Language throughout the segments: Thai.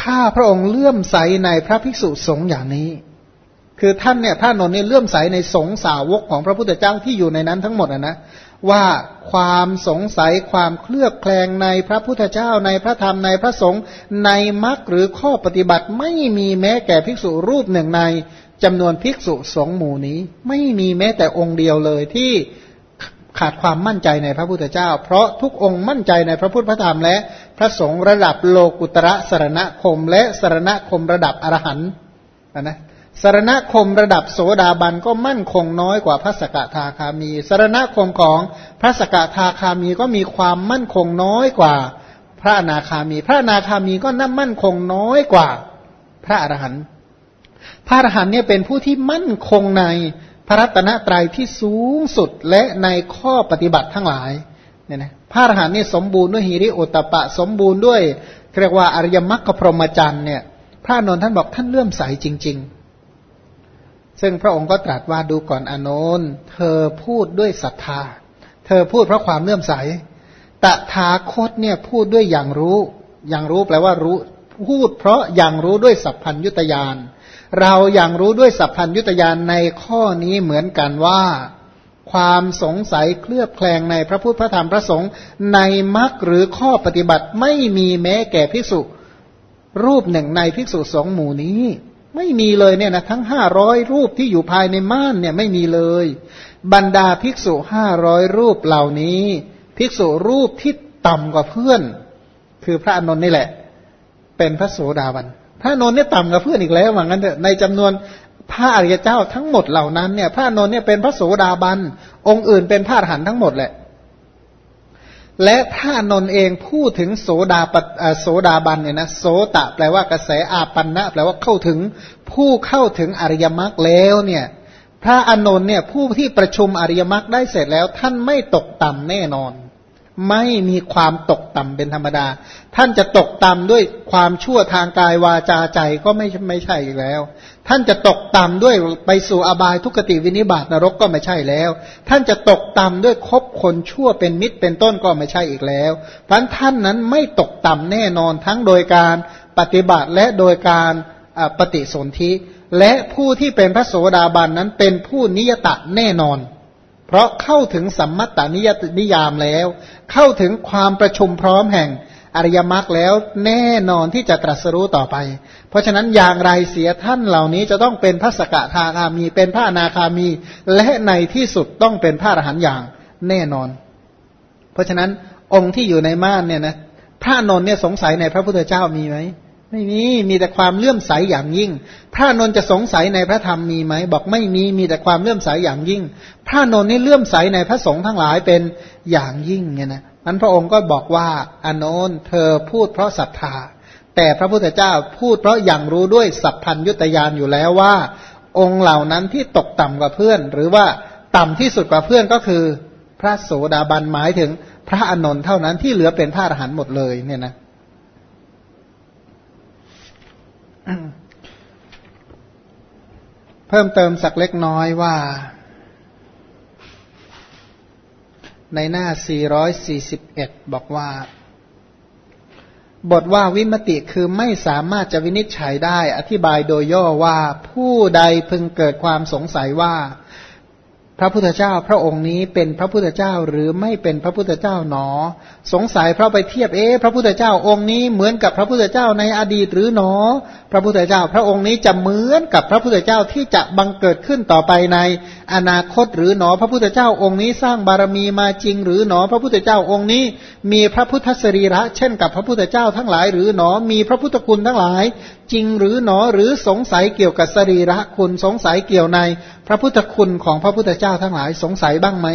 ข้าพระองค์เลื่อมใสในพระภิกษุสงฆ์อย่างนี้ คือท่านเนี่ยพระนนท์เนี่ยเลื่อมใสในสงสาวกของพระพุทธเจ้าที่อยู่ในนั้นทั้งหมดนะว่าความสงสัยความเคลือบแคลงในพระพุทธเจ้าในพระธรรมในพระสงฆ์ในมรรคหรือข้อปฏิบัติไม่มีแม้แก่ภิกษุรูปหนึ่งในจำนวนภิกษุสงฆ์หมู่นี้ ไม่มีแม้แต่องค์เดียวเลยที่ ขาดความมั่นใจในพระพุทธเจ้า เพราะทุกองค์มั่นใจในพระพุทธพระธรรมและพระสงฆ์ระดับโลกุตระสรณคม และสรณคมระดับอรหันต์นะสรณคมระดับโสดาบันก็มั่นคงน้อยกว่าพระสกทาคามีสรณคมของพระสกทาคามีก็มีความมั่นคงน้อยกว่าพระนาคามี พระนาคามีก็น่ามั่นคงน้อยกว่าพระอรหันต์พระอรหันต์เนี่ยเป็นผู้ที่มั่นคงใน พระรัตนตรัยที่สูงสุดและในข้อปฏิบัติทั้งหลายเนี่ยนะพระอรหันต์นี่สมบูรณ์ด้วยหิริโอตปะ สมบูรณ์ด้วยเรียกว่าอริยมรรคพรหมจรรย์เนี่ย พระนนท์ท่านบอกท่านเลื่อมใสจริง ๆ ซึ่งพระองค์ก็ตรัสว่าดูก่อนอนนท์เธอพูดด้วยศรัทธา เธอพูดเพราะความเลื่อมใส ตถาคตเนี่ยพูดด้วยอย่างรู้ อย่างรู้แปลว่ารู้ พูดเพราะอย่างรู้ด้วยสัพพัญยุตยาน เราอย่างรู้ด้วยสัพพัญยุตยานในข้อนี้เหมือนกันว่า ความสงสัยเคลือบแคลงในพระพุทธพระธรรมพระสงฆ์ในมรรคหรือข้อปฏิบัติไม่มีแม้แก่ภิกษุ รูปหนึ่งในภิกษุสองหมู่นี้ ไม่มีเลยเนี่ยนะทั้งห้าร้อยรูปที่อยู่ภายในม่านเนี่ยไม่มีเลย บรรดาภิกษุห้าร้อยรูปเหล่านี้ ภิกษุรูปที่ต่ำกว่าเพื่อน คือพระอนนท์นี่แหละ เป็นพระโสดาบัน พระนนท์เนี่ยต่ำกว่าเพื่อนอีกแล้วว่างั้นเถอะในจำนวนพระอริยเจ้าทั้งหมดเหล่านั้นเนี่ย พระนนท์เนี่ยเป็นพระโสดาบันองค์อื่นเป็นพระอรหันต์ทั้งหมดแหละ และพระนนท์เองพูดถึงโสดาปโสดาบันเนี่ยนะโสตะแปลว่ากระแสอาปันนะแปลว่าเข้าถึงผู้เข้าถึงอริยมรรคแล้วเนี่ย พระอนนท์เนี่ยผู้ที่ประชุมอริยมรรคได้เสร็จแล้วท่านไม่ตกต่ำแน่นอน ไม่มีความตกต่ำเป็นธรรมดา ท่านจะตกต่ำด้วยความชั่วทางกายวาจาใจก็ไม่ไม่ใช่อีกแล้ว ท่านจะตกต่ำด้วยไปสู่อบายทุกติวินิบาตนรกก็ไม่ใช่แล้ว ท่านจะตกต่ำด้วยคบคนชั่วเป็นมิตรเป็นต้นก็ไม่ใช่อีกแล้วเพราะท่านนั้นไม่ตกต่ำแน่นอนทั้งโดยการปฏิบัติและโดยการปฏิสนธิและผู้ที่เป็นพระโสดาบันนั้นเป็นผู้นิยตะแน่นอน เพราะเข้าถึงสัมมัตตนิยนิยามแล้ว เข้าถึงความประชุมพร้อมแห่งอริยมรรคแล้วแน่นอนที่จะตรัสรู้ต่อไป เพราะฉะนั้นอย่างไรเสียท่านเหล่านี้จะต้องเป็นพระสกทาคามี เป็นพระอนาคามี และในที่สุดต้องเป็นพระอรหันต์อย่างแน่นอน เพราะฉะนั้นองค์ที่อยู่ในม่านเนี่ยนะพระนนท์เนี่ยสงสัยในพระพุทธเจ้ามีไหม ไม่มีมีแต่ความเลื่อมใสอย่างยิ่ง พระนนจะสงสัยในพระธรรมมีไหมบอกไม่มีมีแต่ความเลื่อมใสอย่างยิ่ง พระนนนี่เลื่อมใสในพระสงฆ์ทั้งหลายเป็นอย่างยิ่งเนี่ยนะนั้นพระองค์ก็บอกว่าอนนท์เธอพูดเพราะศรัทธา แต่พระพุทธเจ้าพูดเพราะอย่างรู้ด้วยสัพพัญยุตยานอยู่แล้วว่า องค์เหล่านั้นที่ตกต่ำกว่าเพื่อน หรือว่าต่ำที่สุดกว่าเพื่อนก็คือ พระโสดาบันหมายถึงพระอนนท์เท่านั้นที่เหลือเป็นพระอรหันต์หมดเลยเนี่ยนะ เพิ่มเติมสักเล็กน้อยว่า ในหน้า 441 บอกว่า บทว่าวิมติคือไม่สามารถจะวินิจฉัยได้ อธิบายโดยย่อว่าผู้ใดพึงเกิดความสงสัยว่า พระพุทธเจ้าพระองค์นี้เป็นพระพุทธเจ้าหรือไม่เป็นพระพุทธเจ้าหนอ สงสัยเพราะไปเทียบเอ๊พระพุทธเจ้าองค์นี้เหมือนกับพระพุทธเจ้าในอดีตหรือหนอ พระพุทธเจ้าพระองค์นี้จะเหมือนกับพระพุทธเจ้าที่จะบังเกิดขึ้นต่อไปในอนาคตหรือหนอ พระพุทธเจ้าองค์นี้สร้างบารมีมาจริงหรือหนอ พระพุทธเจ้าองค์นี้มีพระพุทธสรีระ เช่นกับพระพุทธเจ้าทั้งหลายหรือหนอมีพระพุทธคุณทั้งหลาย จริงหรือหนอหรือสงสัยเกี่ยวกับสรีระคุณสงสัยเกี่ยวในพระพุทธคุณของพระพุทธเจ้าทั้งหลายสงสัยบ้างไหม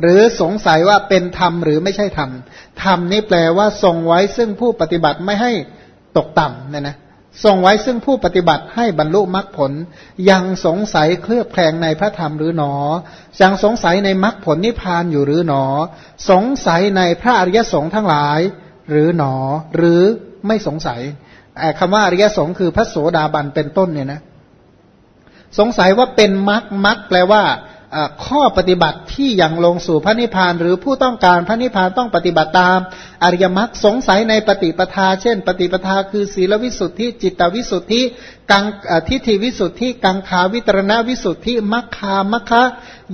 หรือสงสัยว่าเป็นธรรมหรือไม่ใช่ธรรมธรรมนี่แปลว่าทรงไว้ซึ่งผู้ปฏิบัติไม่ให้ตกต่ำเนี่ยนะทรงไว้ซึ่งผู้ปฏิบัติให้บรรลุมรรคผล ยังสงสัยเคลือบแคลงในพระธรรมหรือหนอ ยังสงสัยในมรรคผลนิพพานอยู่หรือหนอ สงสัยในพระอริยสงฆ์ทั้งหลาย หรือหนอ หรือไม่สงสัย คำว่าอริยสงฆ์คือพระโสดาบันเป็นต้นเนี่ยนะ สงสัยว่าเป็นมรรคมรรคแปลว่า ข้อปฏิบัติที่ยังลงสู่พระนิพพานหรือผู้ต้องการพระนิพพานต้องปฏิบัติตาม อริยมรรคสงสัยในปฏิปทา เช่น ปฏิปทาคือศีลวิสุทธิ จิตวิสุทธิกังทิฏฐิวิสุทธิ กังขาวิตรณวิสุทธิมัคคามัคคะ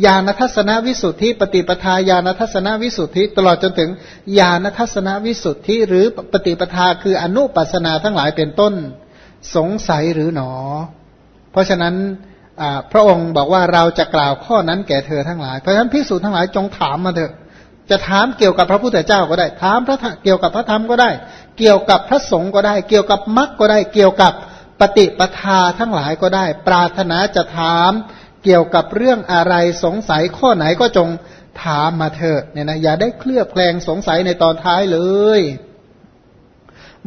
ญาณทัศนวิสุทธิ ปฏิปทาญาณทัศนวิสุทธิ ตลอดจนถึงญาณทัศนวิสุทธิ หรือปฏิปทาคืออนุปัสนาทั้งหลายเป็นต้น สงสัยหรือหนอ เพราะฉะนั้น พระองค์บอกว่าเราจะกล่าวข้อนั้นแก่เธอทั้งหลาย เพราะฉะนั้นพิสูจน์ทั้งหลายจงถามมาเถอะ จะถามเกี่ยวกับพระพุทธเจ้าก็ได้ ถามพระเกี่ยวกับพระธรรมก็ได้ เกี่ยวกับพระสงฆ์ก็ได้ เกี่ยวกับมรรคก็ได้ เกี่ยวกับปฏิปทาทั้งหลายก็ได้ ปรารถนาจะถามเกี่ยวกับเรื่องอะไรสงสัยข้อไหนก็จงถามมาเถอะเนี่ยนะอย่าได้เคลือบแคลงสงสัยในตอนท้ายเลย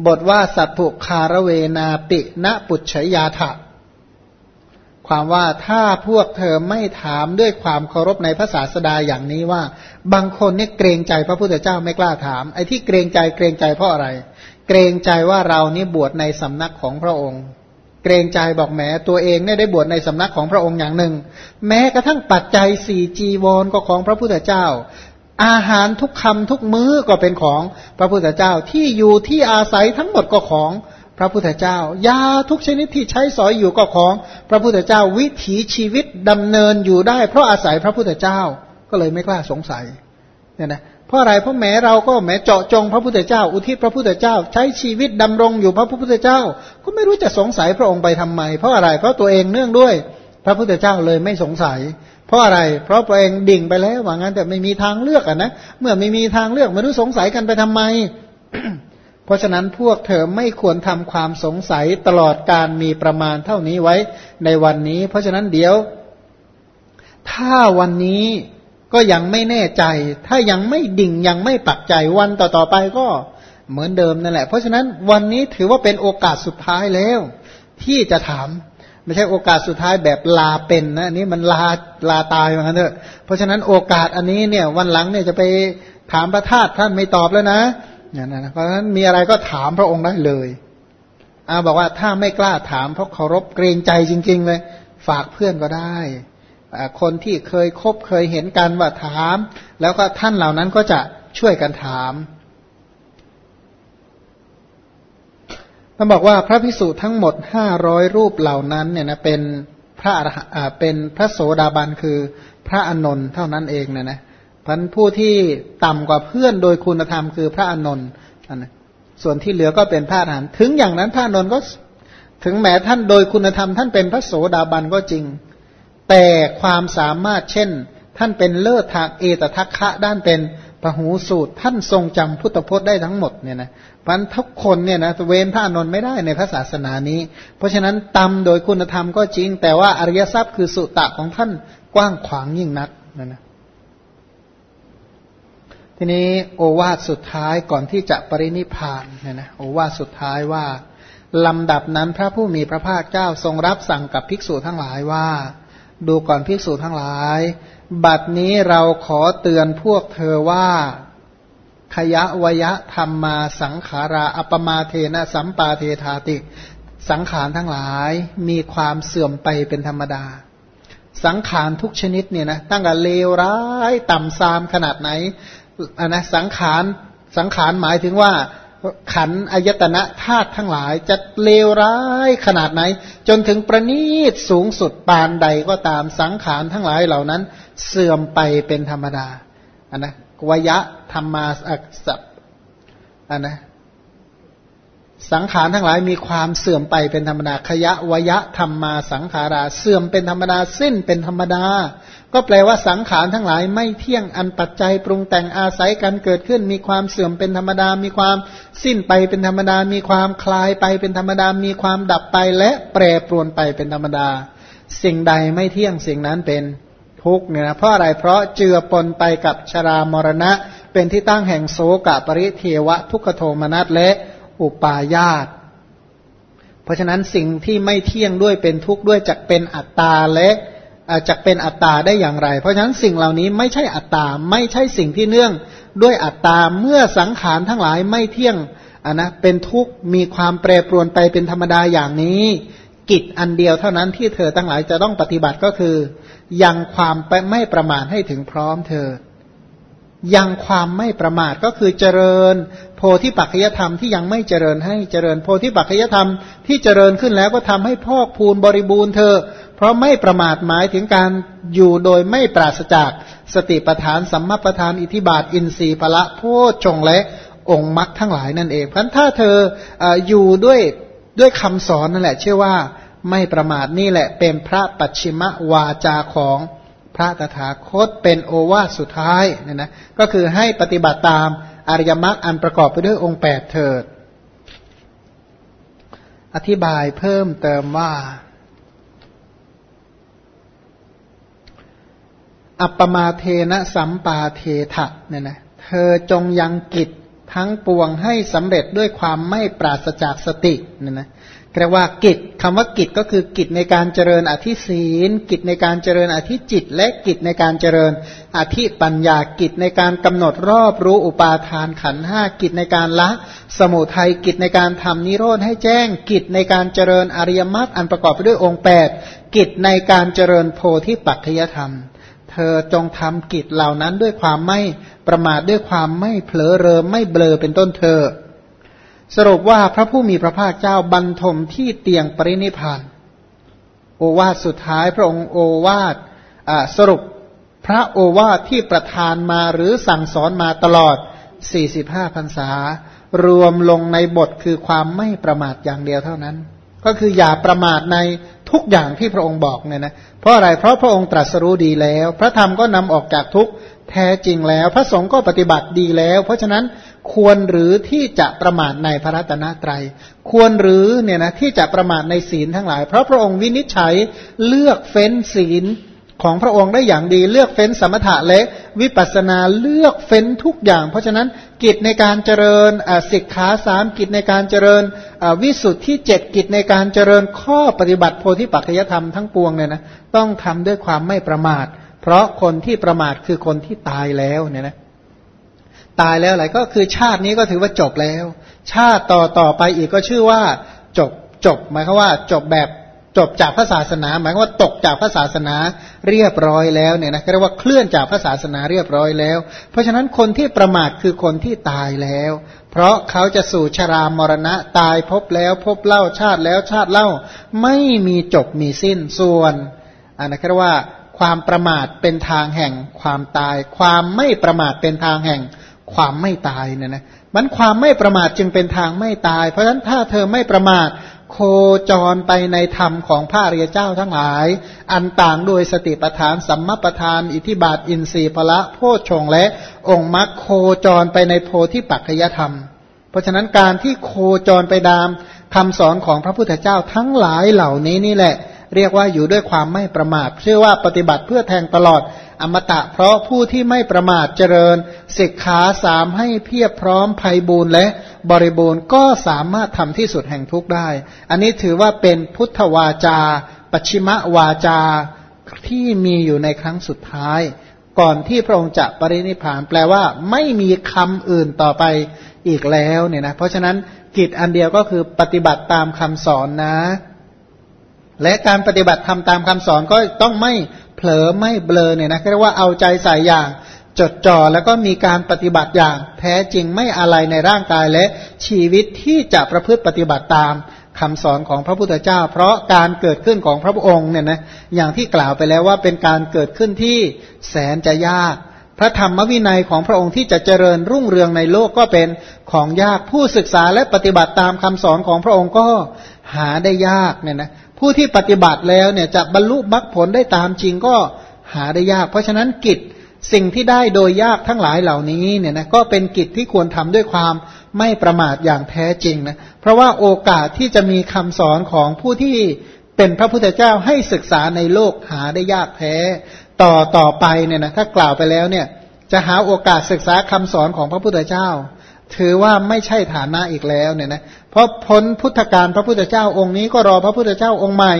บทว่าสัพพุคารเวนาปิณปุจฉยาถะ ความว่าถ้าพวกเธอไม่ถามด้วยความเคารพในพระศาสดาอย่างนี้ว่า บางคนเนี่ยเกรงใจพระพุทธเจ้าไม่กล้าถาม ไอ้ที่เกรงใจเกรงใจเพราะอะไร เกรงใจว่าเรานี่บวชในสำนักของพระองค์ เกรงใจบอกแหมตัวเองเนี่ยได้บวชในสำนักของพระองค์อย่างหนึ่ง แม้กระทั่งปัจจัยสี่จีวรก็ของพระพุทธเจ้า อาหารทุกคำทุกมื้อก็เป็นของพระพุทธเจ้าที่อยู่ที่อาศัยทั้งหมดก็ของ พระพุทธเจ้ายาทุกชนิดที่ใช้สอยอยู่ก็ของ พระพุทธเจ้าวิถีชีวิตดำเนินอยู่ได้ เพราะอาศัยพระพุทธเจ้าก็เลยไม่กล้าสงสัยเนี่ยนะเพราะอะไรเพราะแม้เราก็แม้เจาะจงพระพุทธเจ้า อุทิศพระพุทธเจ้า ใช้ชีวิตดำรงอยู่พระพุทธเจ้า ก็ไม่รู้จะสงสัยพระองค์ไปทำไม เพราะอะไรเพราะตัวเองเนื่องด้วย พระพุทธเจ้าเลยไม่สงสัย เพราะอะไร เพราะตัวเองดิ่งไปแล้วว่างั้นแต่ไม่มีทางเลือกอะนะเมื่อไม่มีทางเลือกไม่รู้สงสัยกันไปทำไม เพราะฉะนั้นพวกเธอไม่ควรทำความสงสัยตลอดการมีประมาณเท่านี้ไว้ในวันนี้ เพราะฉะนั้นเดี๋ยว ถ้าวันนี้ก็ยังไม่แน่ใจ ถ้ายังไม่ดิ่งยังไม่ปักใจวันต่อๆไปก็เหมือนเดิมนั่นแหละ เพราะฉะนั้นวันนี้ถือว่าเป็นโอกาสสุดท้ายแล้ว ที่จะถามไม่ใช่โอกาสสุดท้ายแบบลาเป็นนะอันนี้มันลาลาตายเหมือนกันเถอะเพราะฉะนั้นโอกาสอันนี้เนี่ยวันหลังเนี่ยจะไปถามพระธาตุท่านไม่ตอบแล้วนะ อย่างนั้นเพราะฉะนั้นมีอะไรก็ถามพระองค์ได้เลยอาบอกว่าถ้าไม่กล้าถามเพราะเคารพเกรงใจจริง ๆ เลย ฝากเพื่อนก็ได้คนที่เคยคบเคยเห็นกันว่าถาม แล้วก็ท่านเหล่านั้นก็จะช่วยกันถามท่านบอกว่าพระพิสุทั้งหมดห้าร้อยรูปเหล่านั้นเนี่ยนะเป็นพระเป็นพระโสดาบันคือพระอนนท์เท่านั้นเองนะนะ พันผู้ที่ต่ำกว่าเพื่อนโดยคุณธรรมคือพระอนนท์นะส่วนที่เหลือก็เป็นพระอรหันต์ถึงอย่างนั้นพระอนนท์ก็ถึงแม้ท่านโดยคุณธรรม ท่านเป็นพระโสดาบันก็จริง แต่ความสามารถเช่น ท่านเป็นเลิศทางเอตทัคคะด้านเป็นปหูสูตร ท่านทรงจำพุทธพจน์ได้ทั้งหมดเนี่ยนะพันทุกคนเนี่ยนะเว้นพระอนนท์ไม่ได้ในพระศาสนานี้ เพราะฉะนั้นตำโดยคุณธรรมก็จริง แต่ว่าอริยทรัพย์คือสุตตะของท่านกว้างขวางยิ่งนักนะนะ ทีนี้โอวาทสุดท้ายก่อนที่จะปรินิพานเนี่ยนะโอวาทสุดท้ายว่า ลำดับนั้นพระผู้มีพระภาคเจ้าทรงรับสั่งกับภิกษุทั้งหลายว่า ดูก่อนภิกษุทั้งหลาย บัดนี้เราขอเตือนพวกเธอว่าขยะวยะธรรมมาสังขาราอัปมาเทนะสัมปาเทธาติ สังขารทั้งหลายมีความเสื่อมไปเป็นธรรมดา สังขารทุกชนิดเนี่ยนะตั้งแต่เลวร้ายต่ำซามขนาดไหน อันนะสังขารสังขารหมายถึงว่าขันอายตนะธาตุทั้งหลายจะเลวร้ายขนาดไหน จนถึงประณีตสูงสุดปานใดก็ตามสังขารทั้งหลายเหล่านั้น เสื่อมไปเป็นธรรมดาอันนะวยะธรรมาสัพอันนะ สังขารทั้งหลายมีความเสื่อมไปเป็นธรรมดาขยะวยะธรรมมาสังขาราเสื่อมเป็นธรรมดาสิ้นเป็นธรรมดา ก็แปลว่าสังขารทั้งหลายไม่เที่ยงอันปัจจัยปรุงแต่งอาศัยกันเกิดขึ้น มีความเสื่อมเป็นธรรมดา มีความสิ้นไปเป็นธรรมดา มีความคลายไปเป็นธรรมดา มีความดับไปและแปรปรวนไปเป็นธรรมดา สิ่งใดไม่เที่ยงสิ่งนั้นเป็นทุกเนี่ยนะเพราะอะไรเพราะเจือปนไปกับชรามรณะ เป็นที่ตั้งแห่งโสกะปริเทวะทุกขโทมนัสและ อุปาญาต เพราะฉะนั้นสิ่งที่ไม่เที่ยงด้วยเป็นทุกข์ด้วยจักเป็นอัตตาและจะเป็นอัตตาได้อย่างไร เพราะฉะนั้นสิ่งเหล่านี้ไม่ใช่อัตตา ไม่ใช่สิ่งที่เนื่องด้วยอัตตา เมื่อสังขารทั้งหลายไม่เที่ยงอะนะเป็นทุกข์มีความแปรปรวนไปเป็นธรรมดาอย่างนี้ กิจอันเดียวเท่านั้นที่เธอทั้งหลายจะต้องปฏิบัติก็คือ ยังความไม่ประมาทให้ถึงพร้อมเธอ ยังความไม่ประมาทก็คือเจริญ โพธิปัจจยธรรมที่ยังไม่เจริญให้เจริญโพธิปัจจยธรรมที่เจริญขึ้นแล้วก็ทำให้พอกพูนบริบูรณ์เธอ เพราะไม่ประมาทหมายถึงการอยู่โดยไม่ปราศจากสติปทานสัมมาปทานอิทิบาทอินทรีย์พละโพชงและองค์มรรคทั้งหลายนั่นเองเพราะถ้าเธอออยู่ด้วยด้วยคำสอนนั่นแหละเชื่อว่าไม่ประมาทนี่แหละเป็นพระปัจฉิมวาจาของ พระตถาคตเป็นโอวาทสุดท้ายเนี่ยนะก็คือให้ปฏิบัติตามอริยมรรคอันประกอบไปด้วยองค์แปดเถิด อธิบายเพิ่มเติมว่า อัปปมาเทนะสัมปาเทถะเนี่ยนะเธอจงยังกิจทั้งปวงให้สำเร็จด้วยความไม่ปราศจากสติเนี่ยนะ เรียกว่ากิจคำว่ากิจก็คือกิจในการเจริญอธิศีล กิจในการเจริญอธิจิต และกิจในการเจริญอธิปัญญากิจในการกำหนดรอบรู้อุปาทานขันห้ากิจในการละสมุทัยกิจในการทำนิโรธให้แจ้ง กิจในการเจริญอริยมรรคอันประกอบไปด้วยองค์แปดกิจในการเจริญโพธิปัจจยธรรม เธอจงทำกิจเหล่านั้นด้วยความไม่ประมาทด้วยความไม่เผลอเรอไม่เบลอเป็นต้นเธอ สรุปว่าพระผู้มีพระภาคเจ้าบรรทมที่เตียงปรินิพาน โอวาทสุดท้ายพระองค์โอวาทสรุปพระโอวาทที่ประทานมาหรือสั่งสอนมาตลอด 45 พรรษา รวมลงในบทคือความไม่ประมาทอย่างเดียวเท่านั้น ก็คืออย่าประมาทในทุกอย่างที่พระองค์บอกเนี่ยนะ เพราะอะไร เพราะพระองค์ตรัสรู้ดีแล้ว พระธรรมก็นำออกจากทุกแท้จริงแล้ว พระสงฆ์ก็ปฏิบัติดีแล้ว เพราะฉะนั้น ควรหรือที่จะประมาทในพระรัตนตรยัย ควรหรือเนี่ยนะที่จะประมาทในศีลทั้งหลาย เพราะพระองค์วินิจฉัยเลือกเฟ้นศีลของพระองค์ได้อย่างดีเลือกเฟ้นสมถะและวิปัสนาเลือกเฟ้นทุกอย่าง เพราะฉะนั้นกิจในการเจริญสิกขาสามกิจในการเจริญวิสุทธิเจ็ดกิจในการเจริญข้อปฏิบัติโพธิปัจจยธรรมทั้งปวงเนี่ยนะต้องทำด้วยความไม่ประมาท เพราะคนที่ประมาทคือคนที่ตายแล้วเนี่ยนะ ตายแล้วอะไรก็คือชาตินี้ก็ถือว่าจบแล้ว ชาติต่อต่อไปอีกก็ชื่อว่าจบจบหมายความว่า จบแบบจบจากพระศาสนา หมายว่าตกจากพระศาสนาเรียบร้อยแล้วเนี่ยนะเรียกว่าเคลื่อนจากพระศาสนาเรียบร้อยแล้ว เพราะฉะนั้นคนที่ประมาทคือคนที่ตายแล้ว เพราะเขาจะสู่ชรามรณะตายพบแล้วพบเล่าชาติแล้วชาติเล่าไม่มีจบมีสิ้นส่วนอันนั้นเรียกว่าความประมาทเป็นทางแห่งความตาย ความไม่ประมาทเป็นทางแห่ง ความไม่ตายเนี่ยนะมันความไม่ประมาทจึงเป็นทางไม่ตาย เพราะฉะนั้นถ้าเธอไม่ประมาทโคจรไปในธรรมของพระอริยเจ้าทั้งหลาย อันต่างโดยสติปทาน สัมมาปทาน อิทิบาท อินทรีย์พละโพชงและองค์มรรคโคจรไปในโพธิปัจจยธรรม เพราะฉะนั้นการที่โคจรไปดามคำสอนของพระพุทธเจ้าทั้งหลายเหล่านี้นี่แหละ เรียกว่าอยู่ด้วยความไม่ประมาทเชื่อว่าปฏิบัติเพื่อแทงตลอด อมตะ เพราะผู้ที่ไม่ประมาทเจริญศิกขาสามให้เพียบพร้อมภัยบูรณ์และบริบูรณ์ก็สามารถทำที่สุดแห่งทุกได้ อันนี้ถือว่าเป็นพุทธวาจา ปัชิมวาจาที่มีอยู่ในครั้งสุดท้าย ก่อนที่พระองค์จะปรินิพานแปลว่าไม่มีคำอื่นต่อไปอีกแล้วเนี่ยนะเพราะฉะนั้นกิจอันเดียวก็คือปฏิบัติตามคำสอนนะและการปฏิบัติทำตามคำสอนก็ต้องไม่ เผลอไม่เบลอเนี่ยนะเรียกว่าเอาใจใส่อย่าง จดจ่อแล้วก็มีการปฏิบัติอย่าง แท้จริงไม่อะไรในร่างกายและชีวิตที่จะประพฤติปฏิบัติตามคำสอนของพระพุทธเจ้า เพราะการเกิดขึ้นของพระองค์เนี่ยนะอย่างที่กล่าวไปแล้วว่าเป็นการเกิดขึ้นที่แสนจะยาก พระธรรมวินัยของพระองค์ที่จะเจริญรุ่งเรืองในโลกก็เป็นของยากผู้ศึกษาและปฏิบัติตามคำสอนของพระองค์ก็หาได้ยากเนี่ยนะ ผู้ที่ปฏิบัติแล้วเนี่ยจะบรรลุมรรคผลได้ตามจริงก็หาได้ยาก เพราะฉะนั้นกิจสิ่งที่ได้โดยยากทั้งหลายเหล่านี้เนี่ยนะก็เป็นกิจที่ควรทำด้วยความไม่ประมาทอย่างแท้จริงนะเพราะว่าโอกาสที่จะมีคำสอนของผู้ที่เป็นพระพุทธเจ้าให้ศึกษาในโลกหาได้ยากแท้ ต่อต่อไปเนี่ยนะถ้ากล่าวไปแล้วเนี่ยจะหาโอกาสศึกษาคำสอนของพระพุทธเจ้า ถือว่าไม่ใช่ฐานะอีกแล้วเนี่ยนะ เพราะพ้นพุทธการพระพุทธเจ้าองค์นี้ก็รอพระพุทธเจ้าองค์ใหม่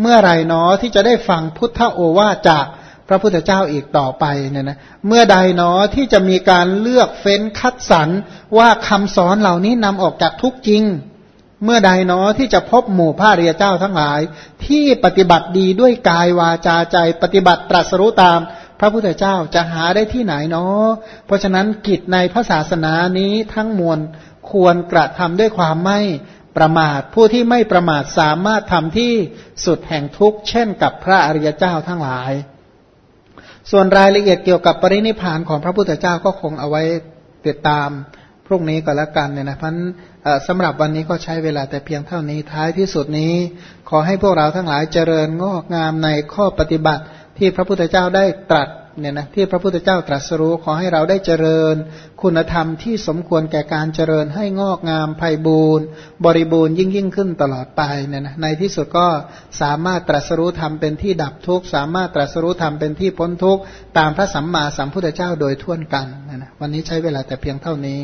เมื่อไหร่นอที่จะได้ฟังพุทธโอวาจากพระพุทธเจ้าอีกต่อไปเนี่ยนะเมื่อใดนอที่จะมีการเลือกเฟ้นคัดสรรว่าคำสอนเหล่านี้นำออกจากทุกจริง เมื่อใดเนาะที่จะพบหมู่พระเรียเจ้าทั้งหลาย ที่ปฏิบัติดีด้วยกายวาจาใจ ปฏิบัติตรัสรู้ตามพระพุทธเจ้าจะหาได้ที่ไหนเนาะเพราะฉะนั้นกิจในพระศาสนานี้ทั้งมวล ควรกระทำด้วยความไม่ประมาท ผู้ที่ไม่ประมาทสามารถทำที่สุดแห่งทุกข์เช่นกับพระอริยเจ้าทั้งหลาย ส่วนรายละเอียดเกี่ยวกับปรินิพานของพระพุทธเจ้าก็คงเอาไว้ติดตามพรุ่งนี้ก็แล้วกันเนี่ยนะพันสำหรับวันนี้ก็ใช้เวลาแต่เพียงเท่านี้ท้ายที่สุดนี้ ขอให้พวกเราทั้งหลายเจริญงอกงามในข้อปฏิบัติ ที่พระพุทธเจ้าได้ตรัสเนี่ยนะที่พระพุทธเจ้าตรัสรู้ขอให้เราได้เจริญ คุณธรรมที่สมควรแก่การเจริญให้งอกงามไพ่บูรณ์ บริบูรณ์ยิ่งยิ่งขึ้นตลอดไปเนี่ยนะในที่สุดก็สามารถตรัสรู้ธรรมเป็นที่ดับทุกข์สามารถตรัสรู้ธรรมเป็นที่พ้นทุกข์ตามพระสัมมาสัมพุทธเจ้าโดยทั่วกันนะนะวันนี้ใช้เวลาแต่เพียงเท่านี้